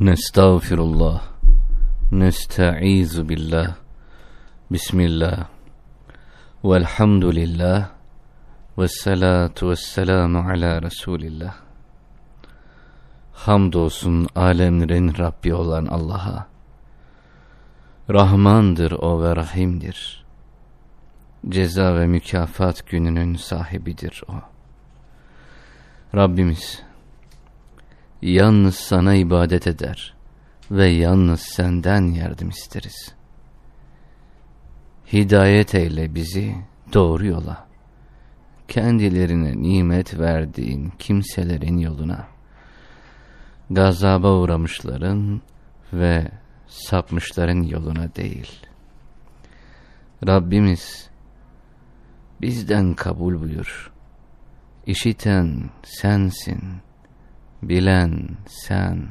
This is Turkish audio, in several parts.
Nestağfirullah. Nesta'izu billah. Bismillah. Velhamdülillah. Vessalatu vesselamu ala Resulillah. Hamdolsun alemlerin Rabbi olan Allah'a. Rahmandır o ve Rahim'dir. Ceza ve mükafat gününün sahibidir o. Rabbimiz, yalnız sana ibadet eder ve yalnız senden yardım isteriz. Hidayet eyle bizi doğru yola, kendilerine nimet verdiğin kimselerin yoluna, gazaba uğramışların ve sapmışların yoluna değil. Rabbimiz bizden kabul buyur. İşiten sensin, bilen sen.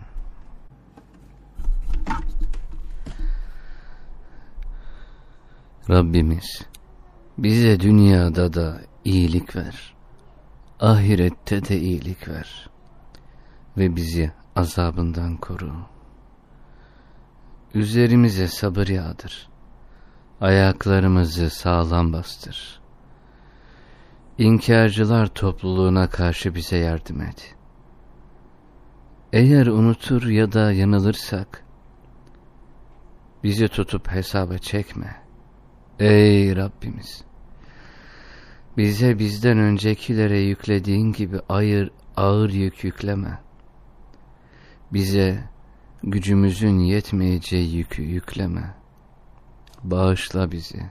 Rabbimiz bize dünyada da iyilik ver. Ahirette de iyilik ver. Ve bizi azabından koru. Üzerimize sabır yağdır. Ayaklarımızı sağlam bastır. İnkarcılar topluluğuna karşı bize yardım et. Eğer unutur ya da yanılırsak, bizi tutup hesaba çekme. Ey Rabbimiz! Bize bizden öncekilere yüklediğin gibi ayır, ağır yük yükleme. Bize gücümüzün yetmeyeceği yükü yükleme. Bağışla bizi.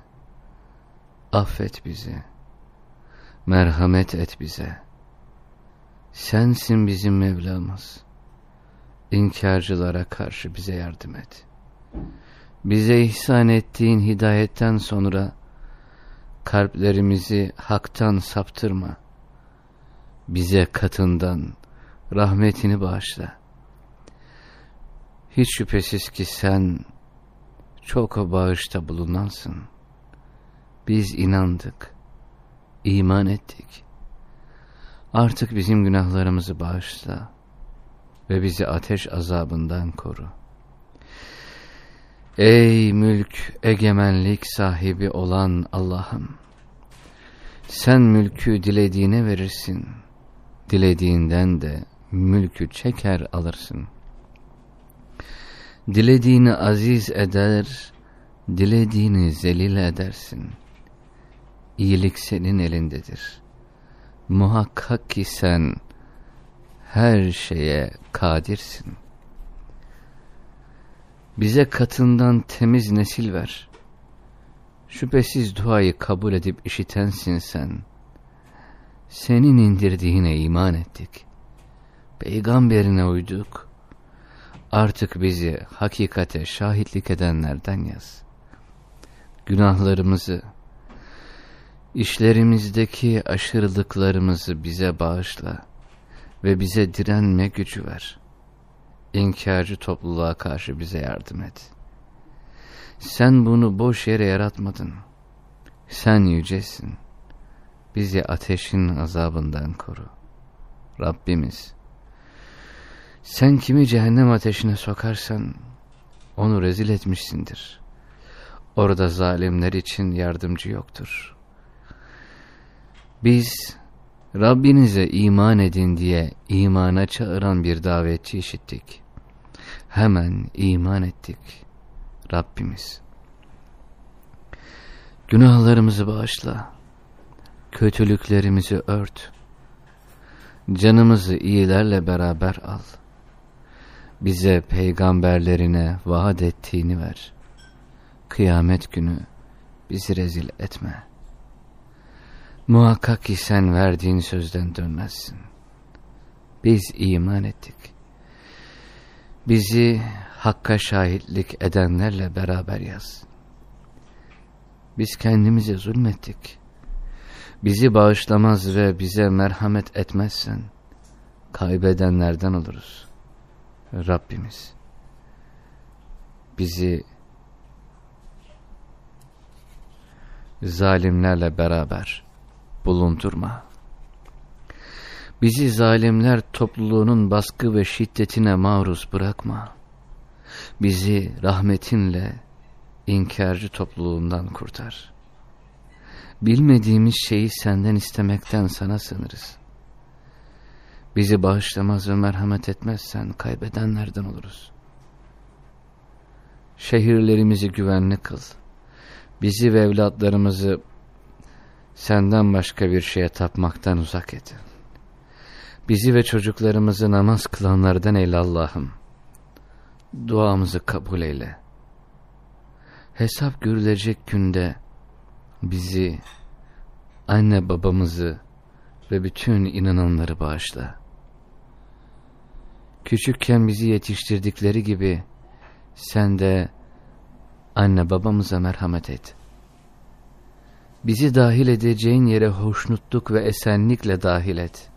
Affet bizi. Merhamet et bize. Sensin bizim Mevlamız. İnkarcılara karşı bize yardım et. Bize ihsan ettiğin hidayetten sonra kalplerimizi haktan saptırma. Bize katından rahmetini bağışla. Hiç şüphesiz ki sen çok bağışta bulunansın. Biz inandık, iman ettik. Artık bizim günahlarımızı bağışla ve bizi ateş azabından koru. Ey mülk, egemenlik sahibi olan Allah'ım! Sen mülkü dilediğine verirsin, dilediğinden de mülkü çeker alırsın.'' Dilediğini aziz eder, dilediğini zelil edersin. İyilik senin elindedir. Muhakkak ki sen her şeye kadirsin. Bize katından temiz nesil ver. Şüphesiz duayı kabul edip işitensin sen. Senin indirdiğine iman ettik. Peygamberine uyduk Artık bizi hakikate şahitlik edenlerden yaz. Günahlarımızı, işlerimizdeki aşırılıklarımızı bize bağışla ve bize direnme gücü ver. İnkarcı topluluğa karşı bize yardım et. Sen bunu boş yere yaratmadın. Sen yücesin. Bizi ateşin azabından koru. Rabbimiz, sen kimi cehennem ateşine sokarsan onu rezil etmişsindir. Orada zalimler için yardımcı yoktur. Biz Rabbinize iman edin diye imana çağıran bir davetçi işittik. Hemen iman ettik. Rabbimiz. Günahlarımızı bağışla. Kötülüklerimizi ört. Canımızı iyilerle beraber al bize peygamberlerine vaat ettiğini ver. Kıyamet günü bizi rezil etme. Muhakkak ki sen verdiğin sözden dönmezsin. Biz iman ettik. Bizi hakka şahitlik edenlerle beraber yaz. Biz kendimize zulmettik. Bizi bağışlamaz ve bize merhamet etmezsen kaybedenlerden oluruz.'' Rabbimiz bizi zalimlerle beraber bulundurma. Bizi zalimler topluluğunun baskı ve şiddetine maruz bırakma. Bizi rahmetinle inkarcı topluluğundan kurtar. Bilmediğimiz şeyi senden istemekten sana sınırız. Bizi bağışlamaz ve merhamet etmezsen kaybedenlerden oluruz. Şehirlerimizi güvenli kıl. Bizi ve evlatlarımızı senden başka bir şeye tapmaktan uzak et. Bizi ve çocuklarımızı namaz kılanlardan eyle Allah'ım. Duamızı kabul eyle. Hesap görülecek günde bizi, anne babamızı ve bütün inananları bağışla. Küçükken bizi yetiştirdikleri gibi sen de anne babamıza merhamet et. Bizi dahil edeceğin yere hoşnutluk ve esenlikle dahil et.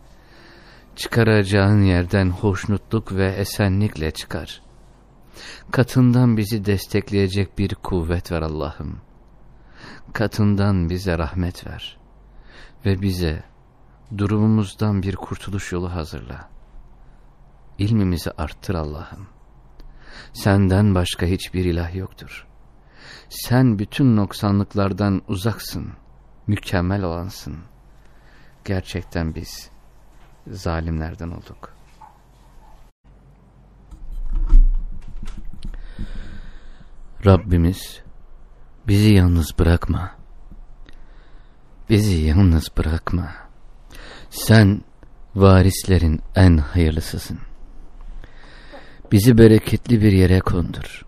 Çıkaracağın yerden hoşnutluk ve esenlikle çıkar. Katından bizi destekleyecek bir kuvvet ver Allah'ım. Katından bize rahmet ver. Ve bize durumumuzdan bir kurtuluş yolu hazırla. İlmimizi arttır Allah'ım. Senden başka hiçbir ilah yoktur. Sen bütün noksanlıklardan uzaksın, mükemmel olansın. Gerçekten biz zalimlerden olduk. Rabbimiz bizi yalnız bırakma. Bizi yalnız bırakma. Sen varislerin en hayırlısısın. Bizi bereketli bir yere kondur.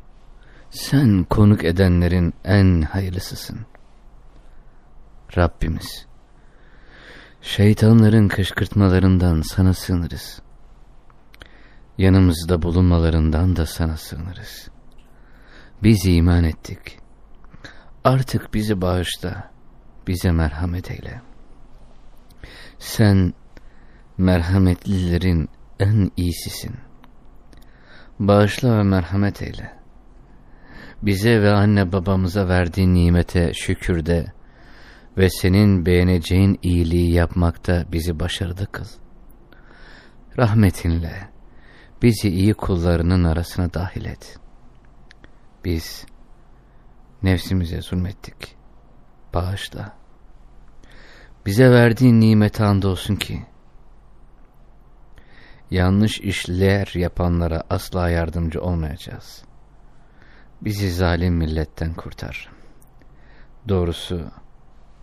Sen konuk edenlerin en hayırlısısın. Rabbimiz, şeytanların kışkırtmalarından sana sığınırız. Yanımızda bulunmalarından da sana sığınırız. Biz iman ettik. Artık bizi bağışla, bize merhamet eyle. Sen merhametlilerin en iyisisin. Bağışla ve merhamet eyle. Bize ve anne babamıza verdiğin nimete şükürde ve senin beğeneceğin iyiliği yapmakta bizi başarılı kıl. Rahmetinle bizi iyi kullarının arasına dahil et. Biz nefsimize zulmettik. Bağışla. Bize verdiğin nimete andolsun ki, yanlış işler yapanlara asla yardımcı olmayacağız. Bizi zalim milletten kurtar. Doğrusu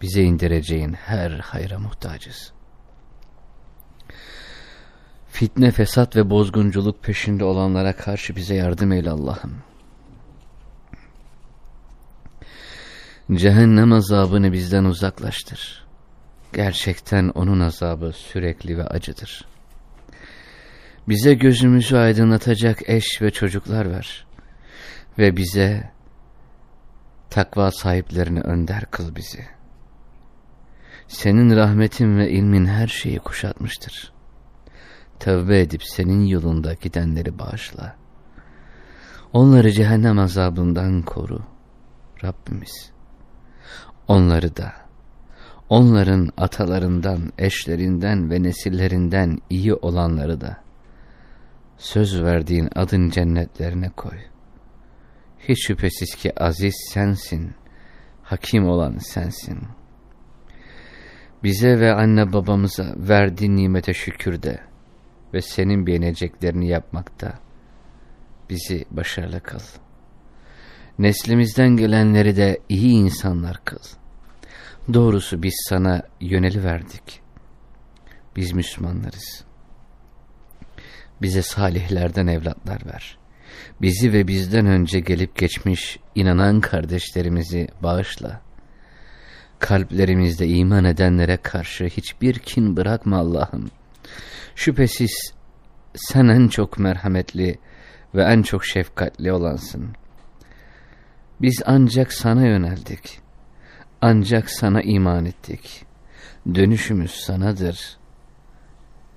bize indireceğin her hayra muhtacız. Fitne, fesat ve bozgunculuk peşinde olanlara karşı bize yardım eyle Allah'ım. Cehennem azabını bizden uzaklaştır. Gerçekten onun azabı sürekli ve acıdır. Bize gözümüzü aydınlatacak eş ve çocuklar ver. Ve bize takva sahiplerini önder kıl bizi. Senin rahmetin ve ilmin her şeyi kuşatmıştır. Tövbe edip senin yolunda gidenleri bağışla. Onları cehennem azabından koru. Rabbimiz. Onları da, onların atalarından, eşlerinden ve nesillerinden iyi olanları da, söz verdiğin adın cennetlerine koy. Hiç şüphesiz ki aziz sensin, hakim olan sensin. Bize ve anne babamıza verdiğin nimete şükür de ve senin beğeneceklerini yapmakta bizi başarılı kıl. Neslimizden gelenleri de iyi insanlar kıl. Doğrusu biz sana yöneli verdik. Biz Müslümanlarız. Bize salihlerden evlatlar ver. Bizi ve bizden önce gelip geçmiş inanan kardeşlerimizi bağışla. Kalplerimizde iman edenlere karşı hiçbir kin bırakma Allah'ım. Şüphesiz sen en çok merhametli ve en çok şefkatli olansın. Biz ancak sana yöneldik. Ancak sana iman ettik. Dönüşümüz sanadır.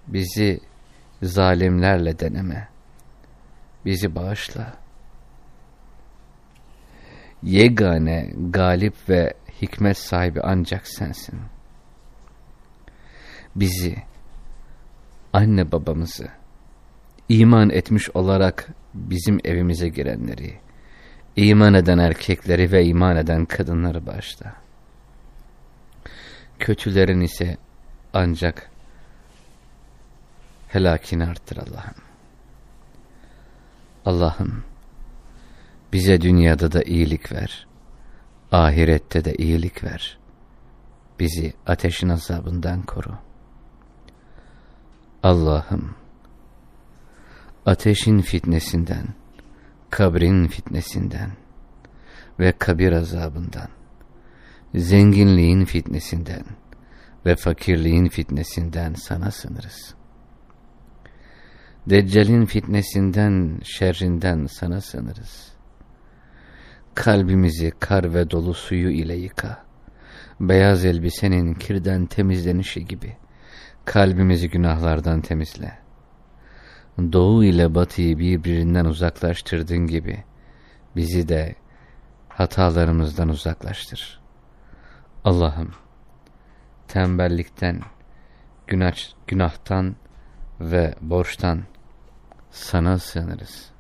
Bizi zalimlerle deneme. Bizi bağışla. Yegane, galip ve hikmet sahibi ancak sensin. Bizi, anne babamızı, iman etmiş olarak bizim evimize girenleri, iman eden erkekleri ve iman eden kadınları başla. Kötülerin ise ancak helakini arttır Allah'ım. Allah'ım bize dünyada da iyilik ver, ahirette de iyilik ver. Bizi ateşin azabından koru. Allah'ım ateşin fitnesinden, kabrin fitnesinden ve kabir azabından, zenginliğin fitnesinden ve fakirliğin fitnesinden sana sınırız. Deccal'in fitnesinden, şerrinden sana sınırız. Kalbimizi kar ve dolu suyu ile yıka. Beyaz elbisenin kirden temizlenişi gibi kalbimizi günahlardan temizle. Doğu ile batıyı birbirinden uzaklaştırdığın gibi bizi de hatalarımızdan uzaklaştır. Allah'ım tembellikten, günah, günahtan ve borçtan sana sığınırız.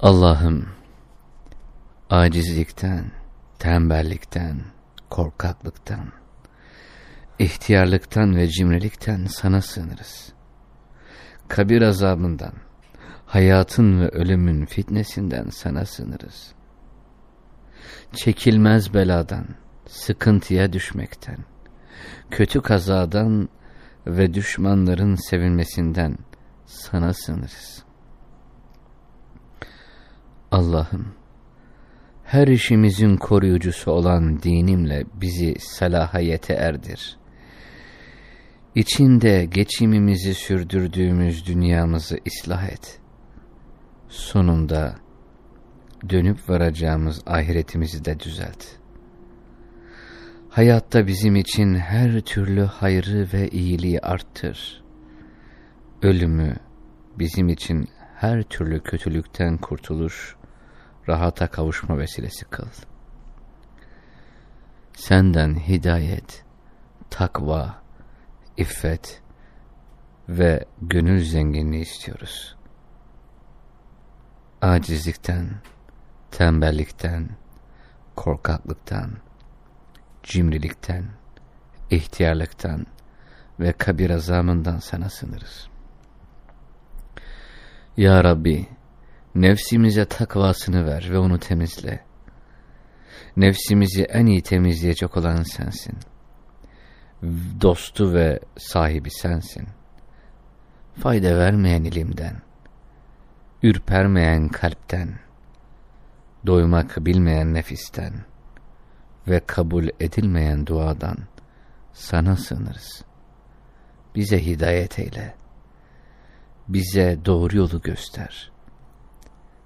Allah'ım acizlikten, tembellikten, korkaklıktan, ihtiyarlıktan ve cimrilikten sana sığınırız. Kabir azabından, hayatın ve ölümün fitnesinden sana sığınırız. Çekilmez beladan, sıkıntıya düşmekten, kötü kazadan ve düşmanların sevilmesinden sana sığınırız. Allah'ım, her işimizin koruyucusu olan dinimle bizi salahiyete erdir. İçinde geçimimizi sürdürdüğümüz dünyamızı ıslah et. Sonunda dönüp varacağımız ahiretimizi de düzelt. Hayatta bizim için her türlü hayrı ve iyiliği arttır. Ölümü bizim için her türlü kötülükten kurtuluş rahata kavuşma vesilesi kıl. Senden hidayet, takva, iffet ve gönül zenginliği istiyoruz. Acizlikten, tembellikten, korkaklıktan, cimrilikten, ihtiyarlıktan ve kabir azamından sana sınırız. Ya Rabbi, Nefsimize takvasını ver ve onu temizle. Nefsimizi en iyi temizleyecek olan sensin. Dostu ve sahibi sensin. Fayda vermeyen ilimden, ürpermeyen kalpten, doymak bilmeyen nefisten ve kabul edilmeyen duadan sana sığınırız. Bize hidayet eyle. Bize doğru yolu göster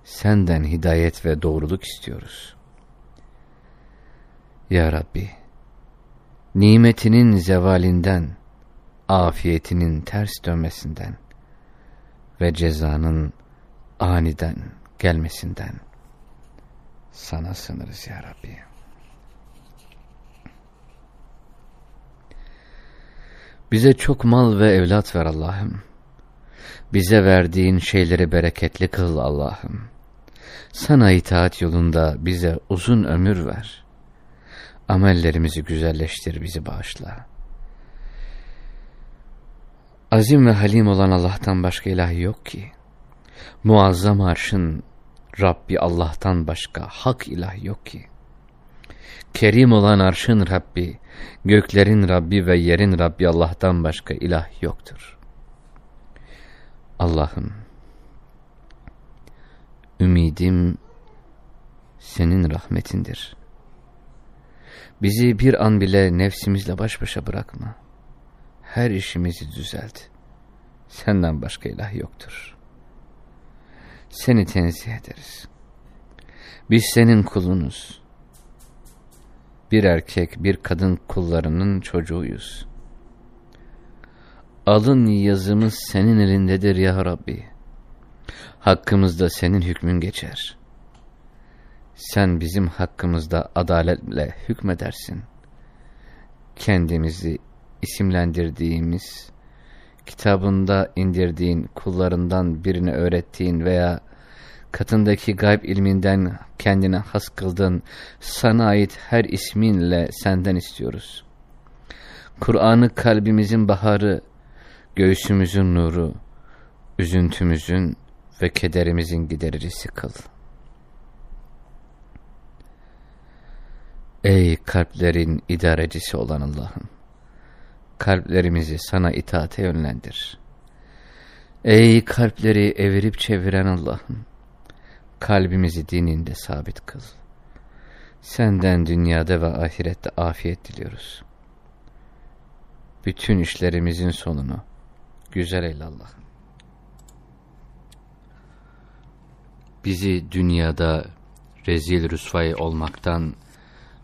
senden hidayet ve doğruluk istiyoruz. Ya Rabbi, nimetinin zevalinden, afiyetinin ters dönmesinden ve cezanın aniden gelmesinden sana sınırız ya Rabbi. Bize çok mal ve evlat ver Allah'ım. Bize verdiğin şeyleri bereketli kıl Allah'ım. Sana itaat yolunda bize uzun ömür ver. Amellerimizi güzelleştir, bizi bağışla. Azim ve halim olan Allah'tan başka ilahi yok ki. Muazzam arşın Rabbi Allah'tan başka hak ilah yok ki. Kerim olan arşın Rabbi, göklerin Rabbi ve yerin Rabbi Allah'tan başka ilah yoktur. Allah'ım, Ümidim senin rahmetindir. Bizi bir an bile nefsimizle baş başa bırakma. Her işimizi düzelt. Senden başka ilah yoktur. Seni tenzih ederiz. Biz senin kulunuz. Bir erkek, bir kadın kullarının çocuğuyuz. Alın yazımız senin elindedir ya Rabbi. Hakkımızda senin hükmün geçer. Sen bizim hakkımızda adaletle hükmedersin. kendimizi isimlendirdiğimiz, kitabında indirdiğin kullarından birini öğrettiğin veya katındaki gayb ilminden kendine has kıldığın sana ait her isminle senden istiyoruz. Kur'an'ı kalbimizin baharı, göğsümüzün nuru, üzüntümüzün ve kederimizin gidericisi kıl. Ey kalplerin idarecisi olan Allah'ım! Kalplerimizi sana itaate yönlendir. Ey kalpleri evirip çeviren Allah'ım! Kalbimizi dininde sabit kıl. Senden dünyada ve ahirette afiyet diliyoruz. Bütün işlerimizin sonunu güzel eyle Allah'ım. Bizi dünyada rezil rüsvay olmaktan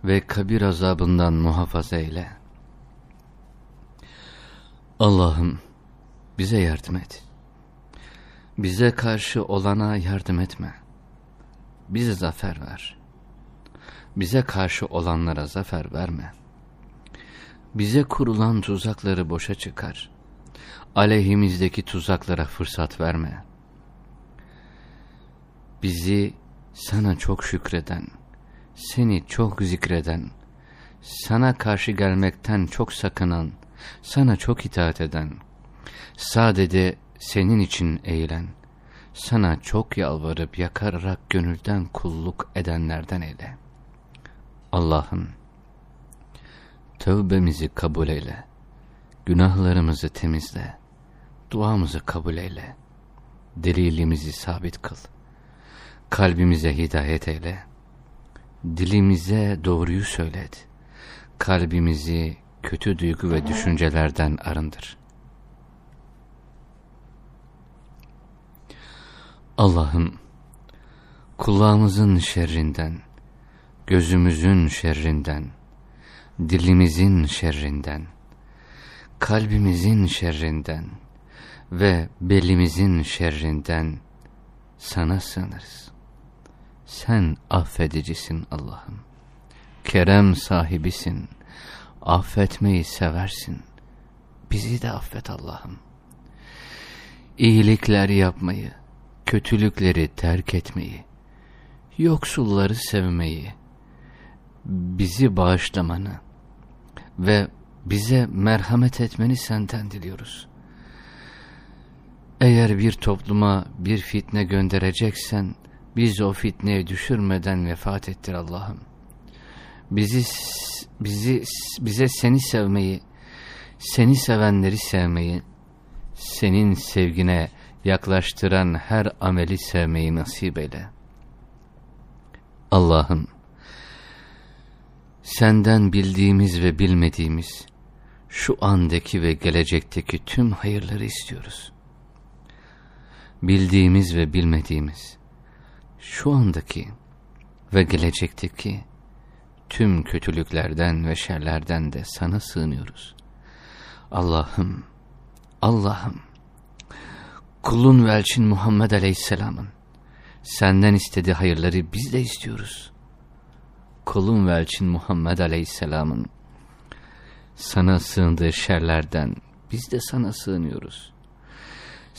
ve kabir azabından muhafaza eyle. Allah'ım bize yardım et. Bize karşı olana yardım etme. Bize zafer ver. Bize karşı olanlara zafer verme. Bize kurulan tuzakları boşa çıkar. Aleyhimizdeki tuzaklara fırsat verme. Bizi sana çok şükreden, seni çok zikreden, sana karşı gelmekten çok sakınan, sana çok itaat eden, sadede senin için eğilen, sana çok yalvarıp yakararak gönülden kulluk edenlerden eyle. Allah'ım, tövbemizi kabul eyle, günahlarımızı temizle, duamızı kabul eyle, delilimizi sabit kıl, kalbimize hidayet eyle, dilimize doğruyu söylet, kalbimizi kötü duygu ve düşüncelerden arındır. Allah'ım, kulağımızın şerrinden, gözümüzün şerrinden, dilimizin şerrinden, kalbimizin şerrinden ve belimizin şerrinden sana sığınırız. Sen affedicisin Allah'ım. Kerem sahibisin. Affetmeyi seversin. Bizi de affet Allah'ım. İyilikler yapmayı, kötülükleri terk etmeyi, yoksulları sevmeyi, bizi bağışlamanı ve bize merhamet etmeni senden diliyoruz. Eğer bir topluma bir fitne göndereceksen, biz o fitneye düşürmeden vefat ettir Allah'ım. Bizi, bizi, bize seni sevmeyi, seni sevenleri sevmeyi, senin sevgine yaklaştıran her ameli sevmeyi nasip eyle. Allah'ım, senden bildiğimiz ve bilmediğimiz, şu andaki ve gelecekteki tüm hayırları istiyoruz. Bildiğimiz ve bilmediğimiz, şu andaki ve gelecekteki tüm kötülüklerden ve şerlerden de sana sığınıyoruz. Allah'ım, Allah'ım, kulun ve elçin Muhammed Aleyhisselam'ın senden istediği hayırları biz de istiyoruz. Kulun ve elçin Muhammed Aleyhisselam'ın sana sığındığı şerlerden biz de sana sığınıyoruz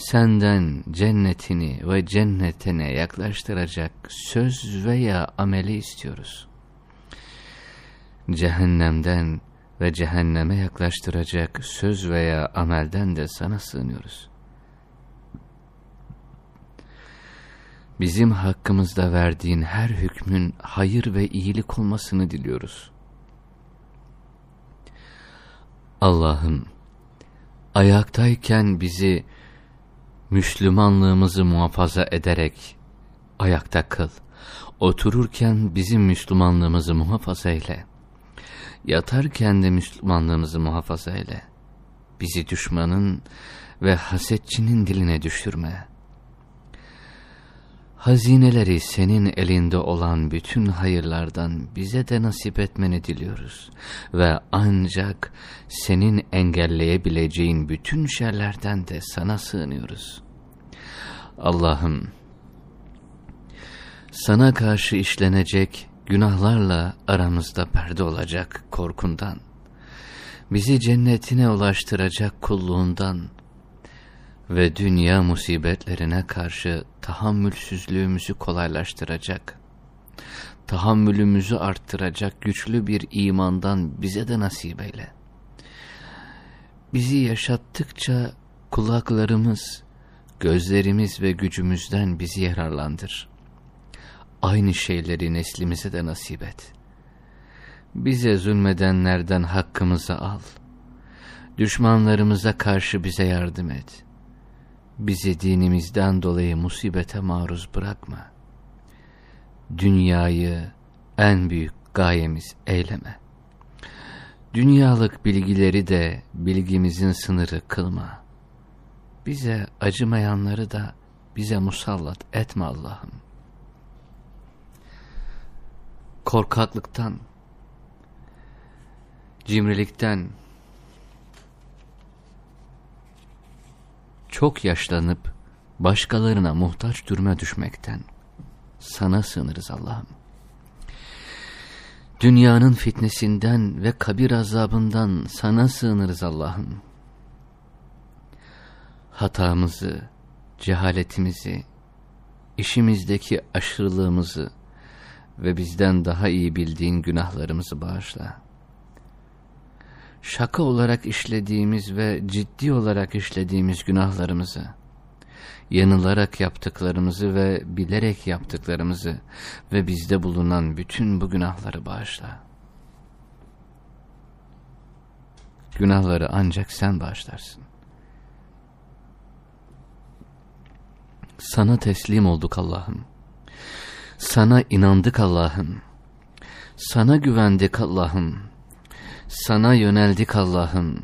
senden cennetini ve cennetine yaklaştıracak söz veya ameli istiyoruz. Cehennemden ve cehenneme yaklaştıracak söz veya amelden de sana sığınıyoruz. Bizim hakkımızda verdiğin her hükmün hayır ve iyilik olmasını diliyoruz. Allah'ım, ayaktayken bizi Müslümanlığımızı muhafaza ederek ayakta kıl. Otururken bizim Müslümanlığımızı muhafaza eyle. Yatarken de Müslümanlığımızı muhafaza eyle. Bizi düşmanın ve hasetçinin diline düşürme. Hazineleri senin elinde olan bütün hayırlardan bize de nasip etmeni diliyoruz. Ve ancak senin engelleyebileceğin bütün şerlerden de sana sığınıyoruz. Allah'ım, sana karşı işlenecek günahlarla aramızda perde olacak korkundan, bizi cennetine ulaştıracak kulluğundan ve dünya musibetlerine karşı tahammülsüzlüğümüzü kolaylaştıracak, tahammülümüzü arttıracak güçlü bir imandan bize de nasip eyle. Bizi yaşattıkça kulaklarımız, gözlerimiz ve gücümüzden bizi yararlandır. Aynı şeyleri neslimize de nasip et. Bize zulmedenlerden hakkımızı al. Düşmanlarımıza karşı bize yardım et. Bizi dinimizden dolayı musibete maruz bırakma. Dünyayı en büyük gayemiz eyleme. Dünyalık bilgileri de bilgimizin sınırı kılma. Bize acımayanları da bize musallat etme Allah'ım. Korkaklıktan, cimrilikten, çok yaşlanıp başkalarına muhtaç duruma düşmekten sana sığınırız Allah'ım. Dünyanın fitnesinden ve kabir azabından sana sığınırız Allah'ım. Hatamızı, cehaletimizi, işimizdeki aşırılığımızı ve bizden daha iyi bildiğin günahlarımızı bağışla. Şaka olarak işlediğimiz ve ciddi olarak işlediğimiz günahlarımızı, yanılarak yaptıklarımızı ve bilerek yaptıklarımızı ve bizde bulunan bütün bu günahları bağışla. Günahları ancak sen bağışlarsın. Sana teslim olduk Allah'ım. Sana inandık Allah'ım. Sana güvendik Allah'ım. Sana yöneldik Allah'ım.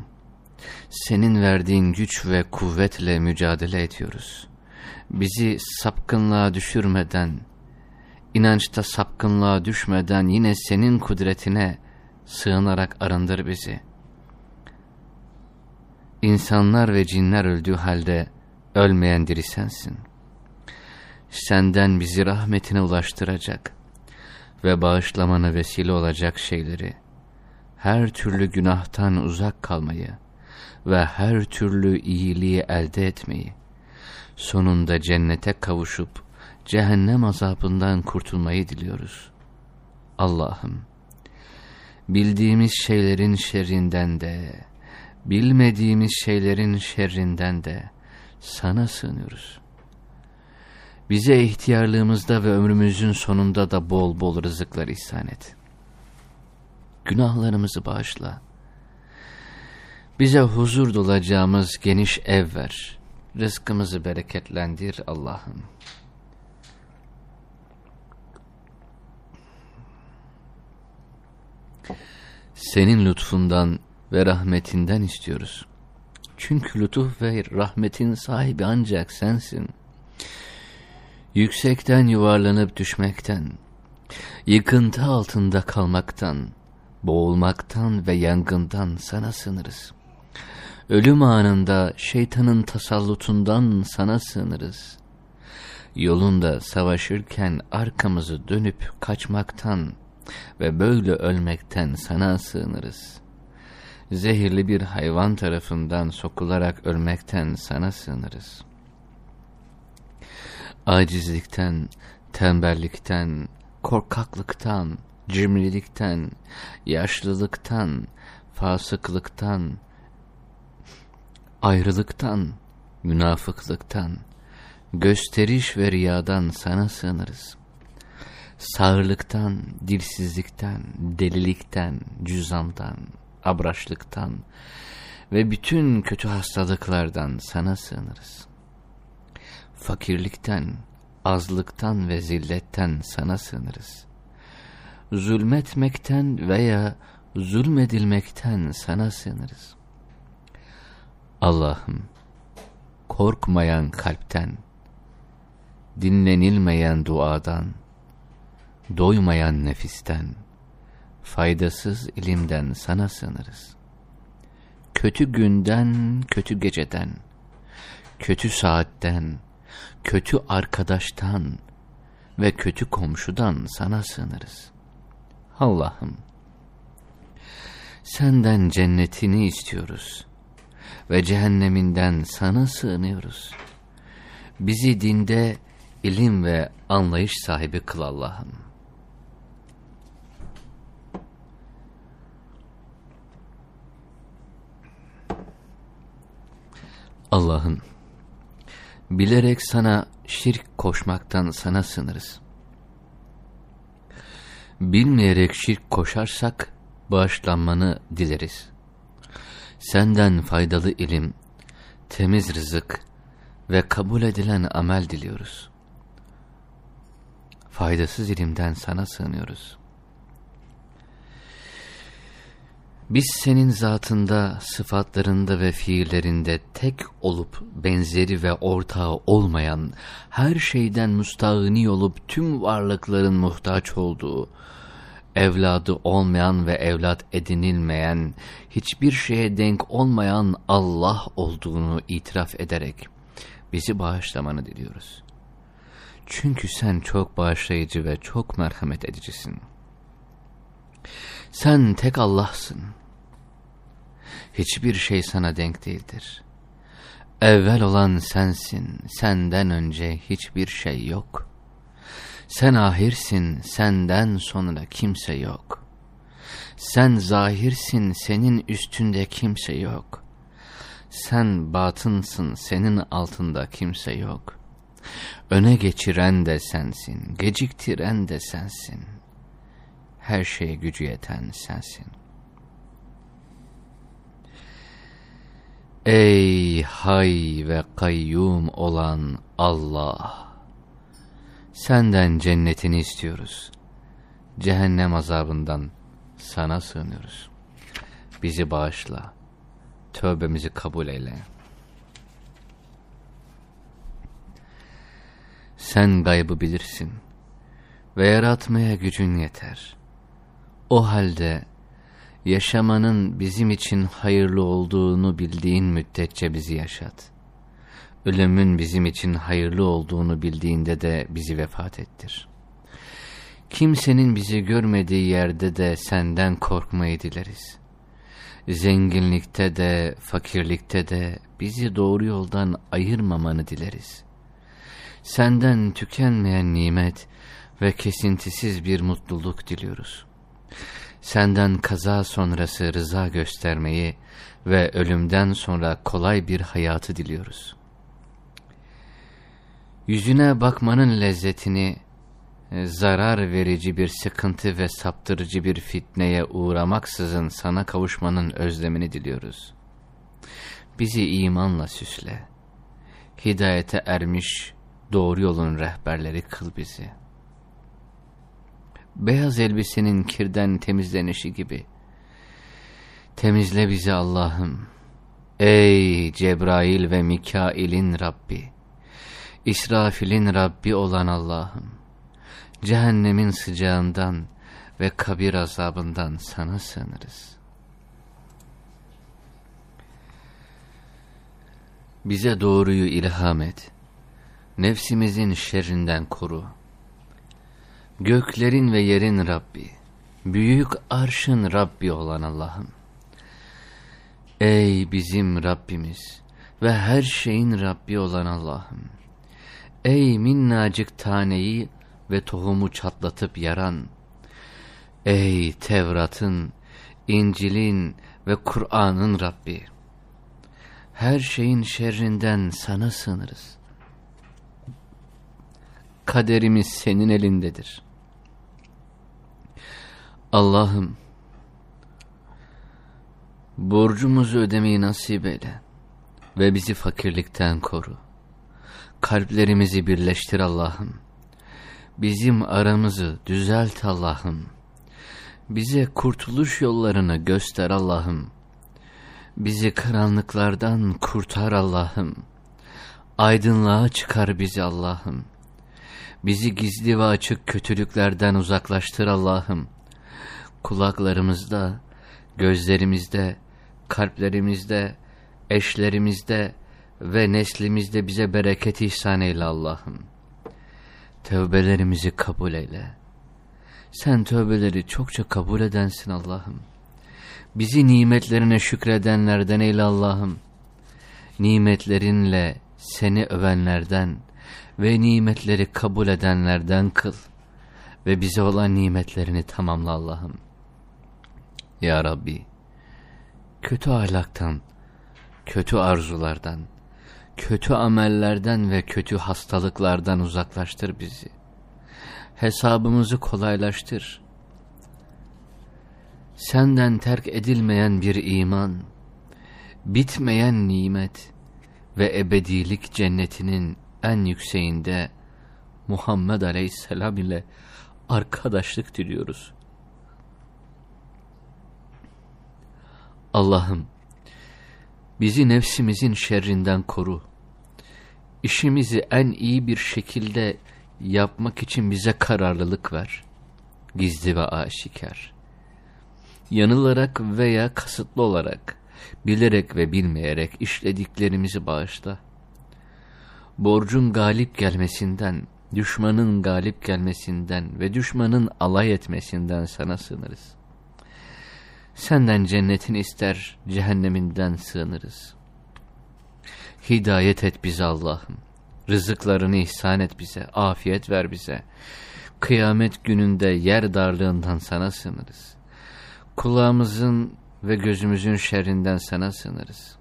Senin verdiğin güç ve kuvvetle mücadele ediyoruz bizi sapkınlığa düşürmeden, inançta sapkınlığa düşmeden yine senin kudretine sığınarak arındır bizi. İnsanlar ve cinler öldüğü halde ölmeyen diri sensin. Senden bizi rahmetine ulaştıracak ve bağışlamana vesile olacak şeyleri, her türlü günahtan uzak kalmayı ve her türlü iyiliği elde etmeyi, sonunda cennete kavuşup cehennem azabından kurtulmayı diliyoruz. Allah'ım, bildiğimiz şeylerin şerrinden de, bilmediğimiz şeylerin şerrinden de sana sığınıyoruz. Bize ihtiyarlığımızda ve ömrümüzün sonunda da bol bol rızıklar ihsan et. Günahlarımızı bağışla. Bize huzur dolacağımız geniş ev ver Rızkımızı bereketlendir Allah'ım. Senin lütfundan ve rahmetinden istiyoruz. Çünkü lütuf ve rahmetin sahibi ancak sensin. Yüksekten yuvarlanıp düşmekten, yıkıntı altında kalmaktan, boğulmaktan ve yangından sana sınırız. Ölüm anında şeytanın tasallutundan sana sığınırız. Yolunda savaşırken arkamızı dönüp kaçmaktan ve böyle ölmekten sana sığınırız. Zehirli bir hayvan tarafından sokularak ölmekten sana sığınırız. Acizlikten, tembellikten, korkaklıktan, cimrilikten, yaşlılıktan, fasıklıktan, ayrılıktan, münafıklıktan, gösteriş ve riyadan sana sığınırız. Sağırlıktan, dilsizlikten, delilikten, cüzamdan, abraşlıktan ve bütün kötü hastalıklardan sana sığınırız. Fakirlikten, azlıktan ve zilletten sana sığınırız. Zulmetmekten veya zulmedilmekten sana sığınırız Allah'ım korkmayan kalpten, dinlenilmeyen duadan, doymayan nefisten, faydasız ilimden sana sınırız. Kötü günden, kötü geceden, kötü saatten, kötü arkadaştan ve kötü komşudan sana sığınırız. Allah'ım, Senden cennetini istiyoruz ve cehenneminden sana sığınıyoruz. Bizi dinde ilim ve anlayış sahibi kıl Allah'ım. Allah'ım, bilerek sana şirk koşmaktan sana sınırız. Bilmeyerek şirk koşarsak bağışlanmanı dileriz. Senden faydalı ilim, temiz rızık ve kabul edilen amel diliyoruz. Faydasız ilimden sana sığınıyoruz. Biz senin zatında, sıfatlarında ve fiillerinde tek olup benzeri ve ortağı olmayan, her şeyden müstahini olup tüm varlıkların muhtaç olduğu, evladı olmayan ve evlat edinilmeyen, hiçbir şeye denk olmayan Allah olduğunu itiraf ederek bizi bağışlamanı diliyoruz. Çünkü sen çok bağışlayıcı ve çok merhamet edicisin. Sen tek Allah'sın. Hiçbir şey sana denk değildir. Evvel olan sensin, senden önce hiçbir şey yok. Sen ahirsin, senden sonra kimse yok. Sen zahirsin, senin üstünde kimse yok. Sen batınsın, senin altında kimse yok. Öne geçiren de sensin, geciktiren de sensin. Her şeye gücü yeten sensin. Ey hay ve kayyum olan Allah! Senden cennetini istiyoruz. Cehennem azabından sana sığınıyoruz. Bizi bağışla. Tövbemizi kabul eyle. Sen gaybı bilirsin ve yaratmaya gücün yeter. O halde yaşamanın bizim için hayırlı olduğunu bildiğin müddetçe bizi yaşat. Ölümün bizim için hayırlı olduğunu bildiğinde de bizi vefat ettir. Kimsenin bizi görmediği yerde de senden korkmayı dileriz. Zenginlikte de, fakirlikte de bizi doğru yoldan ayırmamanı dileriz. Senden tükenmeyen nimet ve kesintisiz bir mutluluk diliyoruz. Senden kaza sonrası rıza göstermeyi ve ölümden sonra kolay bir hayatı diliyoruz. Yüzüne bakmanın lezzetini, e, zarar verici bir sıkıntı ve saptırıcı bir fitneye uğramaksızın sana kavuşmanın özlemini diliyoruz. Bizi imanla süsle. Hidayete ermiş doğru yolun rehberleri kıl bizi. Beyaz elbisenin kirden temizlenişi gibi. Temizle bizi Allah'ım. Ey Cebrail ve Mikail'in Rabbi! İsrafil'in Rabbi olan Allah'ım, cehennemin sıcağından ve kabir azabından sana sığınırız. Bize doğruyu ilham et, nefsimizin şerrinden koru. Göklerin ve yerin Rabbi, büyük arşın Rabbi olan Allah'ım. Ey bizim Rabbimiz ve her şeyin Rabbi olan Allah'ım. Ey minnacık taneyi ve tohumu çatlatıp yaran, Ey Tevrat'ın, İncil'in ve Kur'an'ın Rabbi! Her şeyin şerrinden sana sığınırız. Kaderimiz senin elindedir. Allah'ım, borcumuzu ödemeyi nasip eyle ve bizi fakirlikten koru. Kalplerimizi birleştir Allah'ım. Bizim aramızı düzelt Allah'ım. Bize kurtuluş yollarını göster Allah'ım. Bizi karanlıklardan kurtar Allah'ım. Aydınlığa çıkar bizi Allah'ım. Bizi gizli ve açık kötülüklerden uzaklaştır Allah'ım. Kulaklarımızda, gözlerimizde, kalplerimizde, eşlerimizde, ve neslimizde bize bereket ihsan eyle Allah'ım. Tövbelerimizi kabul eyle. Sen tövbeleri çokça kabul edensin Allah'ım. Bizi nimetlerine şükredenlerden eyle Allah'ım. Nimetlerinle seni övenlerden ve nimetleri kabul edenlerden kıl. Ve bize olan nimetlerini tamamla Allah'ım. Ya Rabbi, kötü ahlaktan, kötü arzulardan, kötü amellerden ve kötü hastalıklardan uzaklaştır bizi. Hesabımızı kolaylaştır. Senden terk edilmeyen bir iman, bitmeyen nimet ve ebedilik cennetinin en yükseğinde Muhammed Aleyhisselam ile arkadaşlık diliyoruz. Allah'ım bizi nefsimizin şerrinden koru. İşimizi en iyi bir şekilde yapmak için bize kararlılık ver. Gizli ve aşikar. Yanılarak veya kasıtlı olarak, bilerek ve bilmeyerek işlediklerimizi bağışla. Borcun galip gelmesinden, düşmanın galip gelmesinden ve düşmanın alay etmesinden sana sığınırız. Senden cennetin ister, cehenneminden sığınırız. Hidayet et bize Allah'ım. Rızıklarını ihsan et bize, afiyet ver bize. Kıyamet gününde yer darlığından sana sığınırız. Kulağımızın ve gözümüzün şerrinden sana sığınırız.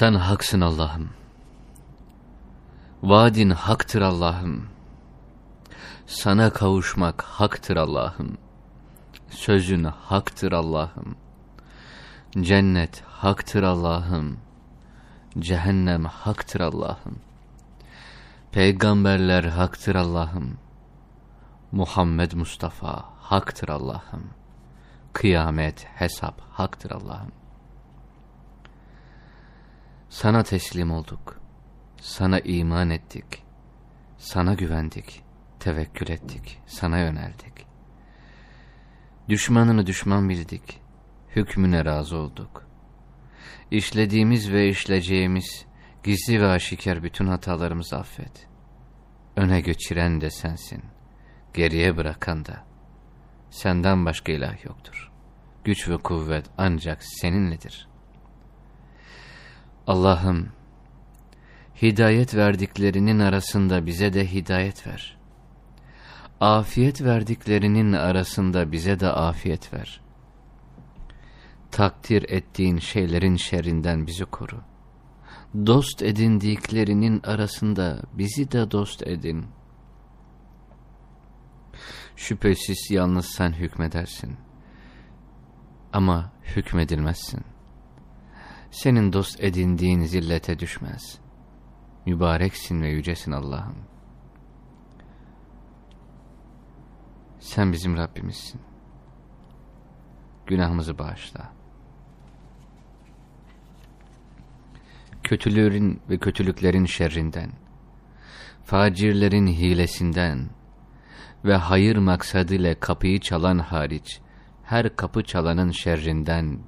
Sen haksın Allah'ım. Vaadin haktır Allah'ım. Sana kavuşmak haktır Allah'ım. Sözün haktır Allah'ım. Cennet haktır Allah'ım. Cehennem haktır Allah'ım. Peygamberler haktır Allah'ım. Muhammed Mustafa haktır Allah'ım. Kıyamet, hesap haktır Allah'ım. Sana teslim olduk. Sana iman ettik. Sana güvendik. Tevekkül ettik. Sana yöneldik. Düşmanını düşman bildik. Hükmüne razı olduk. İşlediğimiz ve işleyeceğimiz gizli ve aşikar bütün hatalarımızı affet. Öne göçiren de sensin. Geriye bırakan da. Senden başka ilah yoktur. Güç ve kuvvet ancak seninledir.'' Allah'ım, hidayet verdiklerinin arasında bize de hidayet ver. Afiyet verdiklerinin arasında bize de afiyet ver. Takdir ettiğin şeylerin şerrinden bizi koru. Dost edindiklerinin arasında bizi de dost edin. Şüphesiz yalnız sen hükmedersin. Ama hükmedilmezsin. Senin dost edindiğin zillete düşmez. Mübareksin ve yücesin Allah'ım. Sen bizim Rabbimizsin. Günahımızı bağışla. Kötülüğün ve kötülüklerin şerrinden, facirlerin hilesinden ve hayır maksadıyla kapıyı çalan hariç, her kapı çalanın şerrinden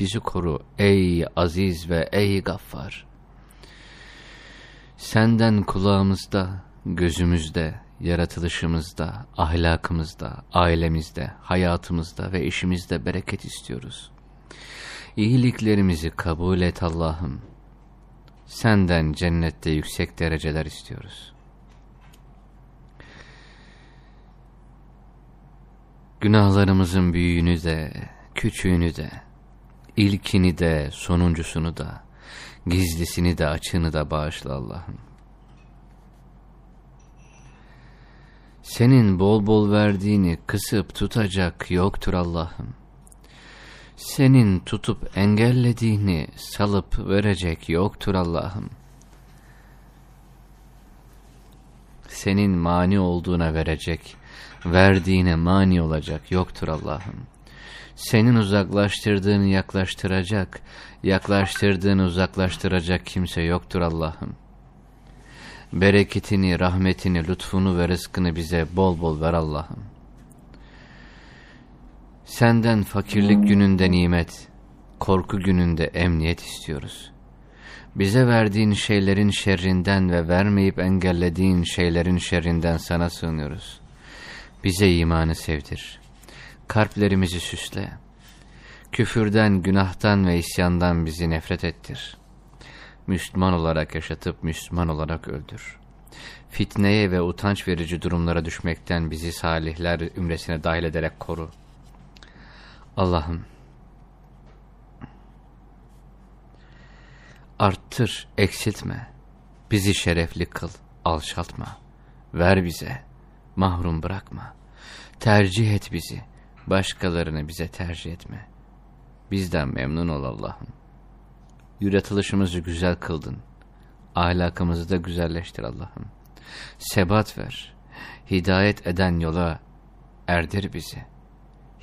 bizi koru ey aziz ve ey gaffar. Senden kulağımızda, gözümüzde, yaratılışımızda, ahlakımızda, ailemizde, hayatımızda ve işimizde bereket istiyoruz. İyiliklerimizi kabul et Allah'ım. Senden cennette yüksek dereceler istiyoruz. Günahlarımızın büyüğünü de, küçüğünü de, İlkini de, sonuncusunu da, gizlisini de, açığını da bağışla Allah'ım. Senin bol bol verdiğini kısıp tutacak yoktur Allah'ım. Senin tutup engellediğini salıp verecek yoktur Allah'ım. Senin mani olduğuna verecek, verdiğine mani olacak yoktur Allah'ım. Senin uzaklaştırdığını yaklaştıracak, yaklaştırdığını uzaklaştıracak kimse yoktur Allah'ım. Bereketini, rahmetini, lütfunu ve rızkını bize bol bol ver Allah'ım. Senden fakirlik gününde nimet, korku gününde emniyet istiyoruz. Bize verdiğin şeylerin şerrinden ve vermeyip engellediğin şeylerin şerrinden sana sığınıyoruz. Bize imanı sevdir. Kalplerimizi süsle. Küfürden, günahtan ve isyandan bizi nefret ettir. Müslüman olarak yaşatıp Müslüman olarak öldür. Fitneye ve utanç verici durumlara düşmekten bizi salihler ümresine dahil ederek koru. Allah'ım, arttır, eksiltme, bizi şerefli kıl, alçaltma, ver bize, mahrum bırakma, tercih et bizi, başkalarını bize tercih etme. Bizden memnun ol Allah'ım. Yüratılışımızı güzel kıldın, ahlakımızı da güzelleştir Allah'ım. Sebat ver, hidayet eden yola erdir bizi,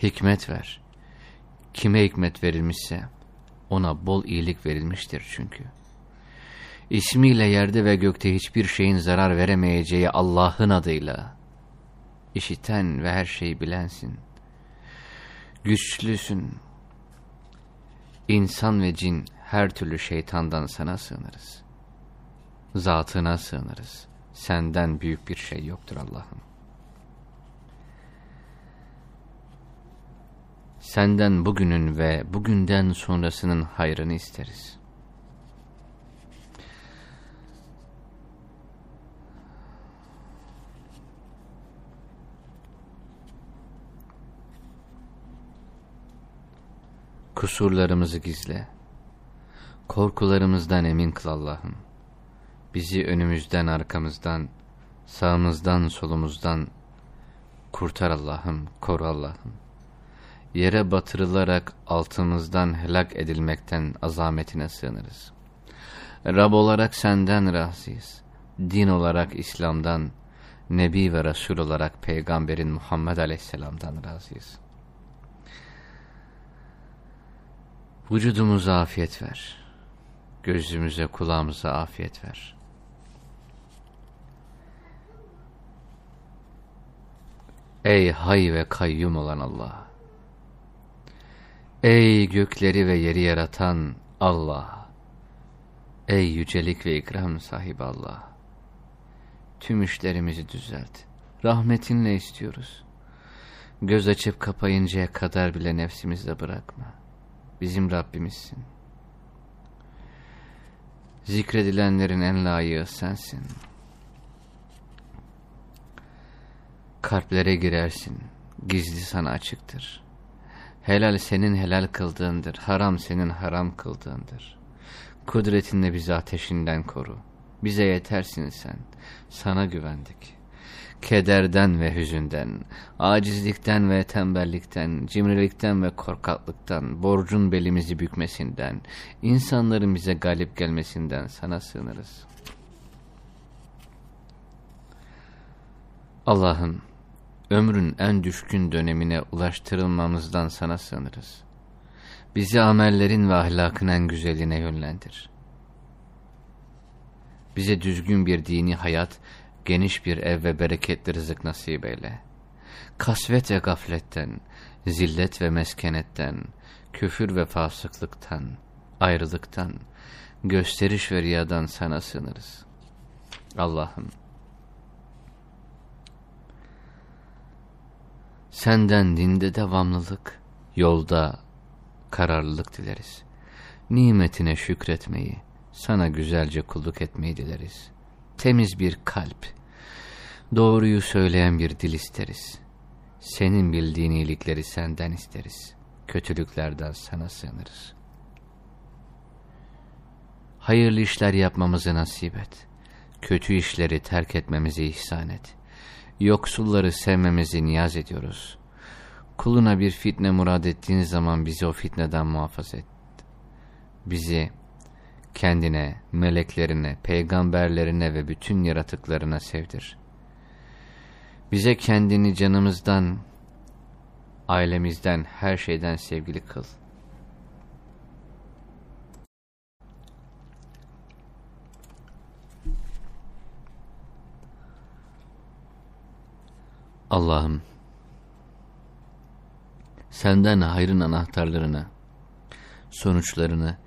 hikmet ver. Kime hikmet verilmişse, ona bol iyilik verilmiştir çünkü. İsmiyle yerde ve gökte hiçbir şeyin zarar veremeyeceği Allah'ın adıyla, işiten ve her şeyi bilensin. Güçlüsün. İnsan ve cin her türlü şeytandan sana sığınırız. Zatına sığınırız. Senden büyük bir şey yoktur Allah'ım. Senden bugünün ve bugünden sonrasının hayrını isteriz. Kusurlarımızı gizle. Korkularımızdan emin kıl Allah'ım. Bizi önümüzden, arkamızdan, sağımızdan, solumuzdan kurtar Allah'ım, koru Allah'ım yere batırılarak altımızdan helak edilmekten azametine sığınırız. Rab olarak senden razıyız. Din olarak İslam'dan, Nebi ve Resul olarak Peygamberin Muhammed Aleyhisselam'dan razıyız. Vücudumuza afiyet ver. Gözümüze, kulağımıza afiyet ver. Ey hay ve kayyum olan Allah! Ey gökleri ve yeri yaratan Allah! Ey yücelik ve ikram sahibi Allah! Tüm işlerimizi düzelt. Rahmetinle istiyoruz. Göz açıp kapayıncaya kadar bile nefsimizde bırakma. Bizim Rabbimizsin. Zikredilenlerin en layığı sensin. Kalplere girersin. Gizli sana açıktır. Helal senin helal kıldığındır, haram senin haram kıldığındır. Kudretinle bizi ateşinden koru. Bize yetersin sen, sana güvendik. Kederden ve hüzünden, acizlikten ve tembellikten, cimrilikten ve korkaklıktan, borcun belimizi bükmesinden, insanların bize galip gelmesinden sana sığınırız. Allah'ım, ömrün en düşkün dönemine ulaştırılmamızdan sana sığınırız. Bizi amellerin ve ahlakın en güzeline yönlendir. Bize düzgün bir dini hayat, geniş bir ev ve bereketli rızık nasip eyle. Kasvet ve gafletten, zillet ve meskenetten, küfür ve fasıklıktan, ayrılıktan, gösteriş ve riyadan sana sığınırız. Allah'ım, Senden dinde devamlılık, yolda kararlılık dileriz. Nimetine şükretmeyi, sana güzelce kulluk etmeyi dileriz. Temiz bir kalp, doğruyu söyleyen bir dil isteriz. Senin bildiğin iyilikleri senden isteriz. Kötülüklerden sana sığınırız. Hayırlı işler yapmamızı nasip et. Kötü işleri terk etmemizi ihsan et. Yoksulları sevmemizi niyaz ediyoruz. Kuluna bir fitne murad ettiğin zaman bizi o fitneden muhafaza et. Bizi kendine, meleklerine, peygamberlerine ve bütün yaratıklarına sevdir. Bize kendini canımızdan, ailemizden, her şeyden sevgili kıl. Allah'ım Senden hayrın anahtarlarını, sonuçlarını,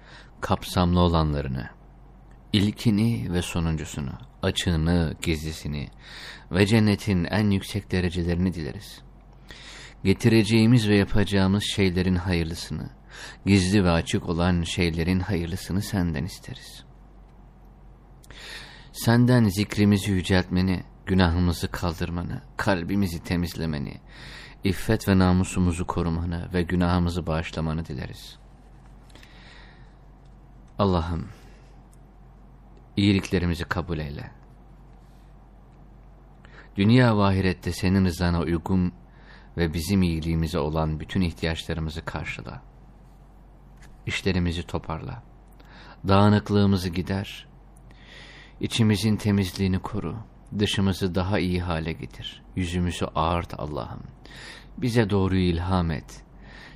kapsamlı olanlarını, ilkini ve sonuncusunu, açığını, gizlisini ve cennetin en yüksek derecelerini dileriz. Getireceğimiz ve yapacağımız şeylerin hayırlısını, gizli ve açık olan şeylerin hayırlısını senden isteriz. Senden zikrimizi yüceltmeni, günahımızı kaldırmanı, kalbimizi temizlemeni, iffet ve namusumuzu korumanı ve günahımızı bağışlamanı dileriz. Allah'ım, iyiliklerimizi kabul eyle. Dünya ve senin rızana uygun ve bizim iyiliğimize olan bütün ihtiyaçlarımızı karşıla. İşlerimizi toparla. Dağınıklığımızı gider. İçimizin temizliğini koru. Dışımızı daha iyi hale getir. Yüzümüzü ağart Allah'ım. Bize doğruyu ilham et.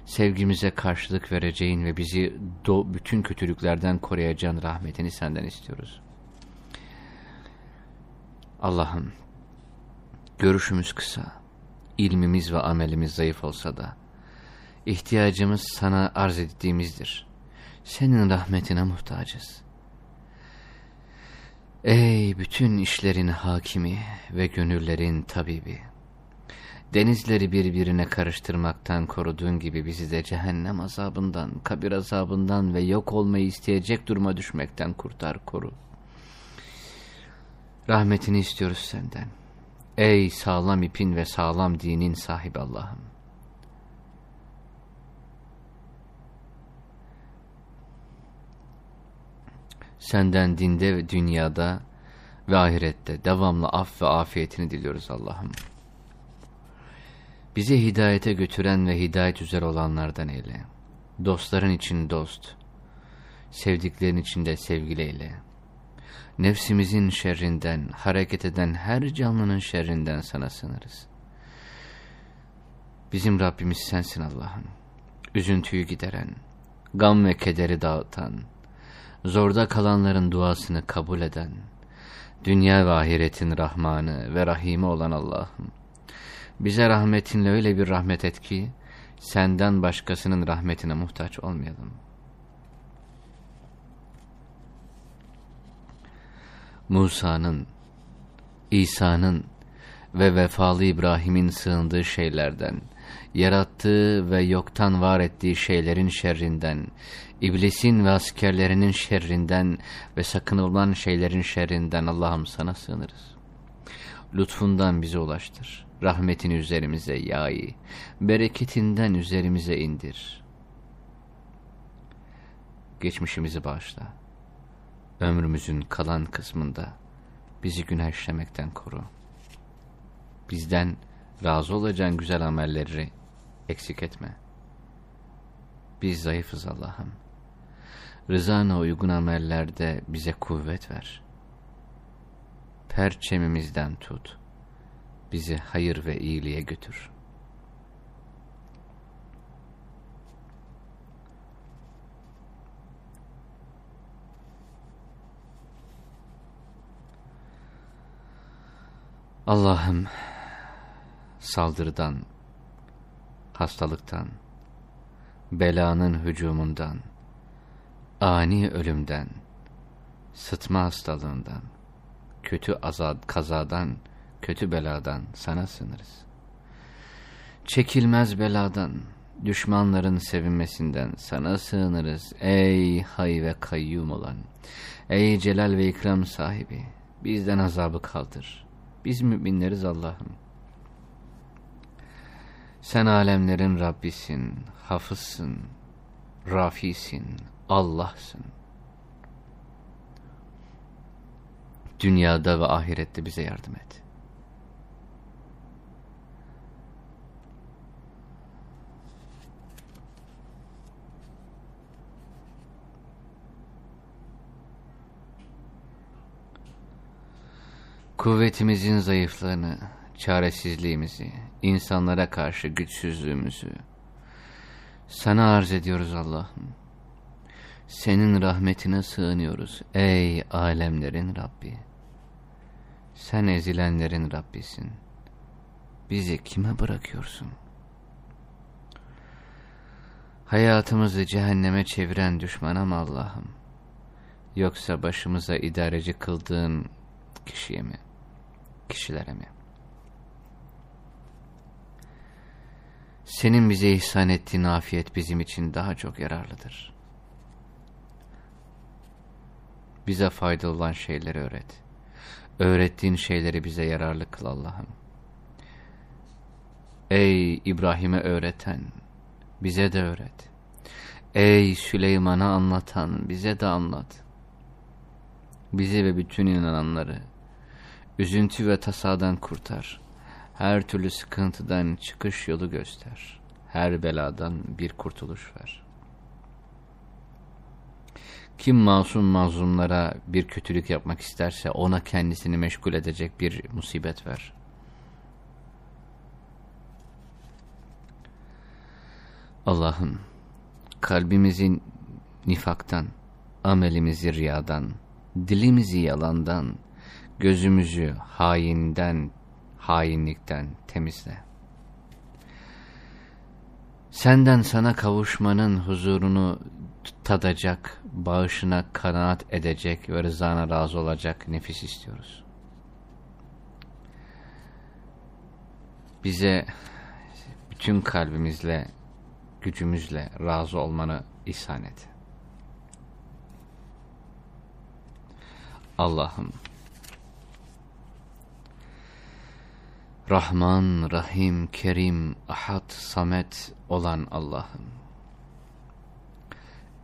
Sevgimize karşılık vereceğin ve bizi do bütün kötülüklerden koruyacağın rahmetini senden istiyoruz. Allah'ım, görüşümüz kısa, ilmimiz ve amelimiz zayıf olsa da, ihtiyacımız sana arz ettiğimizdir. Senin rahmetine muhtacız. Ey bütün işlerin hakimi ve gönüllerin tabibi! Denizleri birbirine karıştırmaktan koruduğun gibi bizi de cehennem azabından, kabir azabından ve yok olmayı isteyecek duruma düşmekten kurtar, koru. Rahmetini istiyoruz senden. Ey sağlam ipin ve sağlam dinin sahibi Allah'ım. Senden dinde ve dünyada ve ahirette devamlı af ve afiyetini diliyoruz Allah'ım. Bizi hidayete götüren ve hidayet üzere olanlardan eyle. Dostların için dost, sevdiklerin için de sevgili eyle. Nefsimizin şerrinden, hareket eden her canlının şerrinden sana sınırız. Bizim Rabbimiz sensin Allah'ım. Üzüntüyü gideren, gam ve kederi dağıtan, zorda kalanların duasını kabul eden, dünya ve ahiretin Rahmanı ve Rahimi olan Allah'ım. Bize rahmetinle öyle bir rahmet et ki, senden başkasının rahmetine muhtaç olmayalım. Musa'nın, İsa'nın ve vefalı İbrahim'in sığındığı şeylerden, yarattığı ve yoktan var ettiği şeylerin şerrinden, iblisin ve askerlerinin şerrinden ve sakınılan şeylerin şerrinden Allah'ım sana sığınırız. Lütfundan bize ulaştır. Rahmetini üzerimize yay, bereketinden üzerimize indir. Geçmişimizi bağışla. Ömrümüzün kalan kısmında bizi günah işlemekten koru. Bizden razı olacağın güzel amelleri eksik etme. Biz zayıfız Allah'ım. Rızana uygun amellerde bize kuvvet ver. Perçemimizden tut. Bizi hayır ve iyiliğe götür. Allah'ım saldırıdan, hastalıktan, belanın hücumundan, ani ölümden, sıtma hastalığından, kötü azad, kazadan, kötü beladan sana sınırız. Çekilmez beladan, düşmanların sevinmesinden sana sığınırız. Ey hay ve kayyum olan, ey celal ve ikram sahibi, bizden azabı kaldır. Biz müminleriz Allah'ım. Sen alemlerin Rabbisin, hafızsın, rafisin, Allah'sın. Dünyada ve ahirette bize yardım et. Kuvvetimizin zayıflığını, çaresizliğimizi, insanlara karşı güçsüzlüğümüzü sana arz ediyoruz Allah'ım. Senin rahmetine sığınıyoruz ey alemlerin Rabbi. Sen ezilenlerin Rabbisin. Bizi kime bırakıyorsun? Hayatımızı cehenneme çeviren düşmana mı Allah'ım? Yoksa başımıza idareci kıldığın kişiye mi? Kişilere mi? Senin bize ihsan ettiğin afiyet bizim için daha çok yararlıdır. Bize faydalı olan şeyleri öğret. Öğrettiğin şeyleri bize yararlı kıl Allah'ım. Ey İbrahim'e öğreten, bize de öğret. Ey Süleyman'a anlatan, bize de anlat. Bizi ve bütün inananları, üzüntü ve tasadan kurtar. Her türlü sıkıntıdan çıkış yolu göster. Her beladan bir kurtuluş ver. Kim masum mazlumlara bir kötülük yapmak isterse ona kendisini meşgul edecek bir musibet ver. Allah'ım kalbimizi nifaktan, amelimizi riyadan, dilimizi yalandan, gözümüzü hainden, hainlikten temizle. Senden sana kavuşmanın huzurunu tadacak, bağışına kanaat edecek ve rızana razı olacak nefis istiyoruz. Bize bütün kalbimizle, gücümüzle razı olmanı ihsan et. Allah'ım Rahman, Rahim, Kerim, Ahad, Samet olan Allah'ım.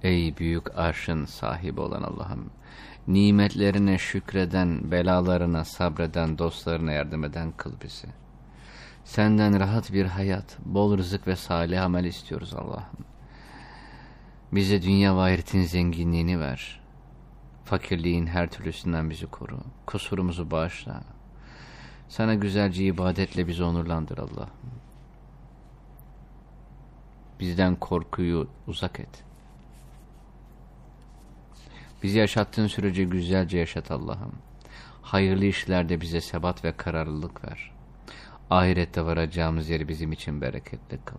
Ey büyük arşın sahibi olan Allah'ım. Nimetlerine şükreden, belalarına sabreden, dostlarına yardım eden kıl bizi. Senden rahat bir hayat, bol rızık ve salih amel istiyoruz Allah'ım. Bize dünya ve zenginliğini ver. Fakirliğin her türlüsünden bizi koru. Kusurumuzu bağışla. Sana güzelce ibadetle bizi onurlandır Allah. Bizden korkuyu uzak et. Bizi yaşattığın sürece güzelce yaşat Allah'ım. Hayırlı işlerde bize sebat ve kararlılık ver. Ahirette varacağımız yeri bizim için bereketli kıl.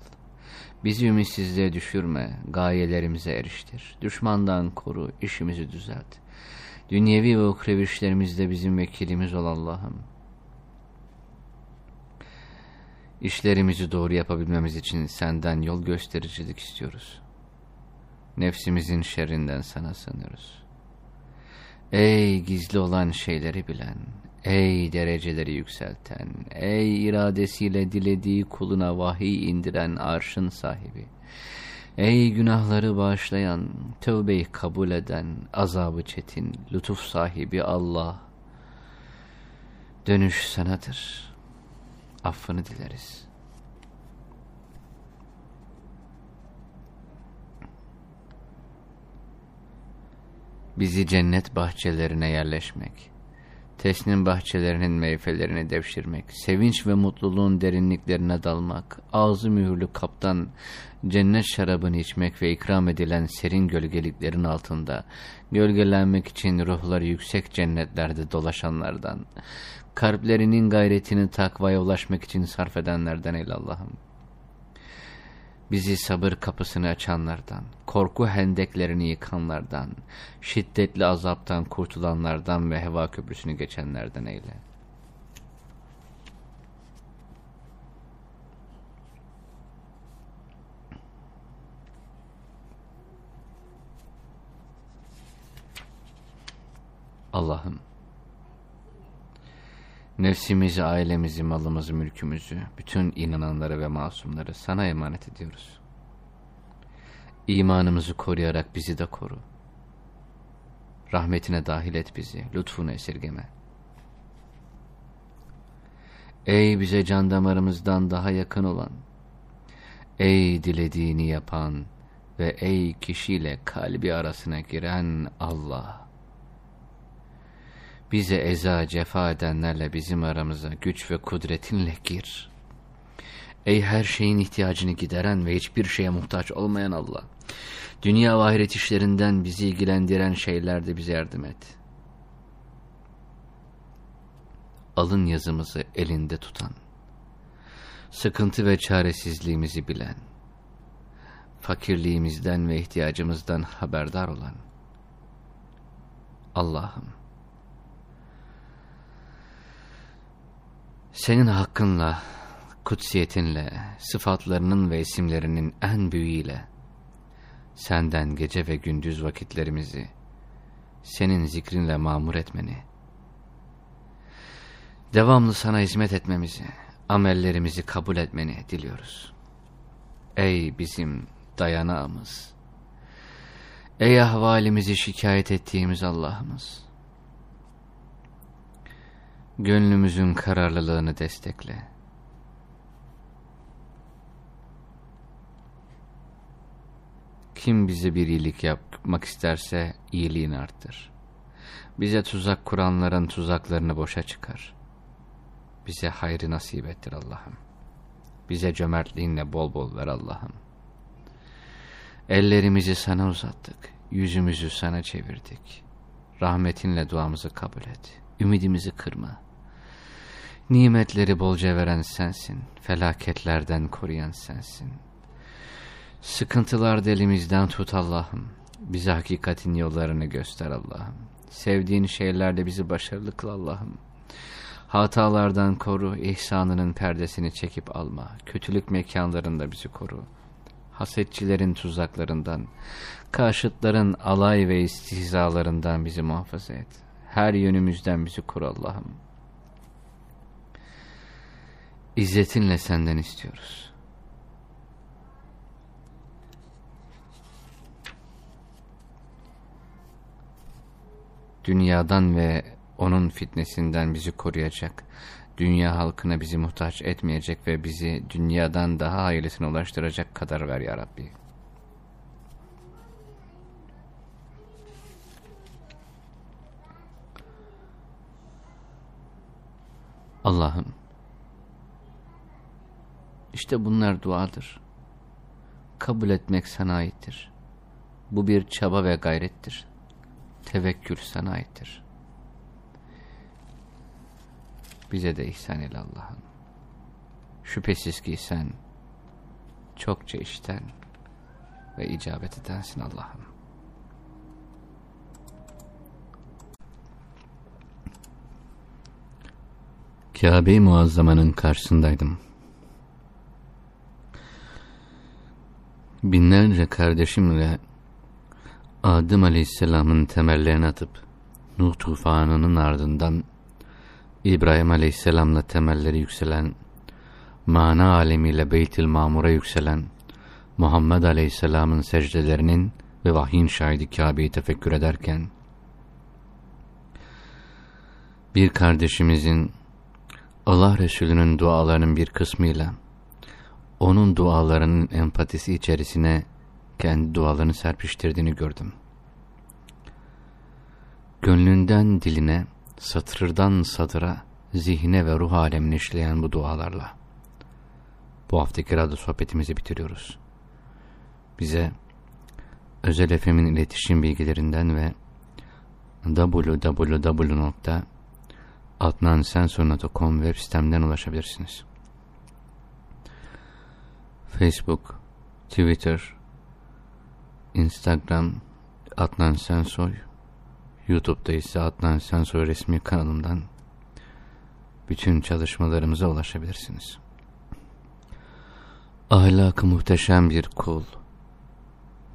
Bizi ümitsizliğe düşürme, gayelerimize eriştir. Düşmandan koru, işimizi düzelt. Dünyevi ve ukrevi işlerimizde bizim vekilimiz ol Allah'ım. İşlerimizi doğru yapabilmemiz için senden yol göstericilik istiyoruz. Nefsimizin şerrinden sana sanıyoruz. Ey gizli olan şeyleri bilen, ey dereceleri yükselten, ey iradesiyle dilediği kuluna vahiy indiren arşın sahibi, ey günahları bağışlayan, tövbeyi kabul eden, azabı çetin, lütuf sahibi Allah, dönüş sanadır affını dileriz. Bizi cennet bahçelerine yerleşmek, tesnim bahçelerinin meyvelerini devşirmek, sevinç ve mutluluğun derinliklerine dalmak, ağzı mühürlü kaptan cennet şarabını içmek ve ikram edilen serin gölgeliklerin altında, gölgelenmek için ruhları yüksek cennetlerde dolaşanlardan, kalplerinin gayretini takvaya ulaşmak için sarf edenlerden el Allah'ım. Bizi sabır kapısını açanlardan, korku hendeklerini yıkanlardan, şiddetli azaptan kurtulanlardan ve heva köprüsünü geçenlerden eyle. Allah'ım Nefsimizi, ailemizi, malımızı, mülkümüzü, bütün inananları ve masumları sana emanet ediyoruz. İmanımızı koruyarak bizi de koru. Rahmetine dahil et bizi, lütfunu esirgeme. Ey bize can damarımızdan daha yakın olan, ey dilediğini yapan ve ey kişiyle kalbi arasına giren Allah! Bize eza cefa edenlerle bizim aramıza güç ve kudretinle gir. Ey her şeyin ihtiyacını gideren ve hiçbir şeye muhtaç olmayan Allah. Dünya ve ahiret işlerinden bizi ilgilendiren şeylerde bize yardım et. Alın yazımızı elinde tutan, sıkıntı ve çaresizliğimizi bilen, fakirliğimizden ve ihtiyacımızdan haberdar olan Allah'ım senin hakkınla, kutsiyetinle, sıfatlarının ve isimlerinin en büyüğüyle senden gece ve gündüz vakitlerimizi senin zikrinle mamur etmeni, devamlı sana hizmet etmemizi, amellerimizi kabul etmeni diliyoruz. Ey bizim dayanağımız, ey ahvalimizi şikayet ettiğimiz Allah'ımız, gönlümüzün kararlılığını destekle. Kim bize bir iyilik yapmak isterse iyiliğini arttır. Bize tuzak kuranların tuzaklarını boşa çıkar. Bize hayrı nasip ettir Allah'ım. Bize cömertliğinle bol bol ver Allah'ım. Ellerimizi sana uzattık, yüzümüzü sana çevirdik. Rahmetinle duamızı kabul et, ümidimizi kırma. Nimetleri bolca veren sensin, felaketlerden koruyan sensin. Sıkıntılar elimizden tut Allah'ım. Bize hakikatin yollarını göster Allah'ım. Sevdiğin şeylerde bizi başarılı kıl Allah'ım. Hatalardan koru, ihsanının perdesini çekip alma. Kötülük mekanlarında bizi koru. Hasetçilerin tuzaklarından, karşıtların alay ve istihzalarından bizi muhafaza et. Her yönümüzden bizi koru Allah'ım. İzzetinle senden istiyoruz. Dünyadan ve onun fitnesinden bizi koruyacak, dünya halkına bizi muhtaç etmeyecek ve bizi dünyadan daha hayırlısına ulaştıracak kadar ver ya Rabbi. Allah'ım, işte bunlar duadır. Kabul etmek sana aittir. Bu bir çaba ve gayrettir. Tevekkül sana aittir. Bize de ihsan eyle Allah'ım. Şüphesiz ki sen çokça işten ve icabet edensin Allah'ım. Kabe-i Muazzama'nın karşısındaydım. Binlerce kardeşimle Adem Aleyhisselam'ın temellerini atıp Nuh tufanının ardından İbrahim Aleyhisselam'la temelleri yükselen, mana alemiyle Beytil Mamur'a yükselen, Muhammed Aleyhisselam'ın secdelerinin ve vahyin şahidi Kabe'yi tefekkür ederken, bir kardeşimizin Allah Resulü'nün dualarının bir kısmıyla, onun dualarının empatisi içerisine kendi dualarını serpiştirdiğini gördüm. Gönlünden diline, satırdan satıra, zihne ve ruh alemini işleyen bu dualarla. Bu haftaki radyo sohbetimizi bitiriyoruz. Bize Özel FM'in iletişim bilgilerinden ve www.adnansensor.com web sitemden ulaşabilirsiniz. Facebook, Twitter, Instagram Adnan Sensoy, YouTube'da ise Adnan Sensoy resmi kanalımdan bütün çalışmalarımıza ulaşabilirsiniz. Ahlakı muhteşem bir kul,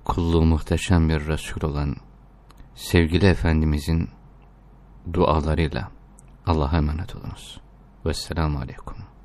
kulluğu muhteşem bir Resul olan sevgili Efendimizin dualarıyla Allah'a emanet olunuz. Vesselamu Aleyküm.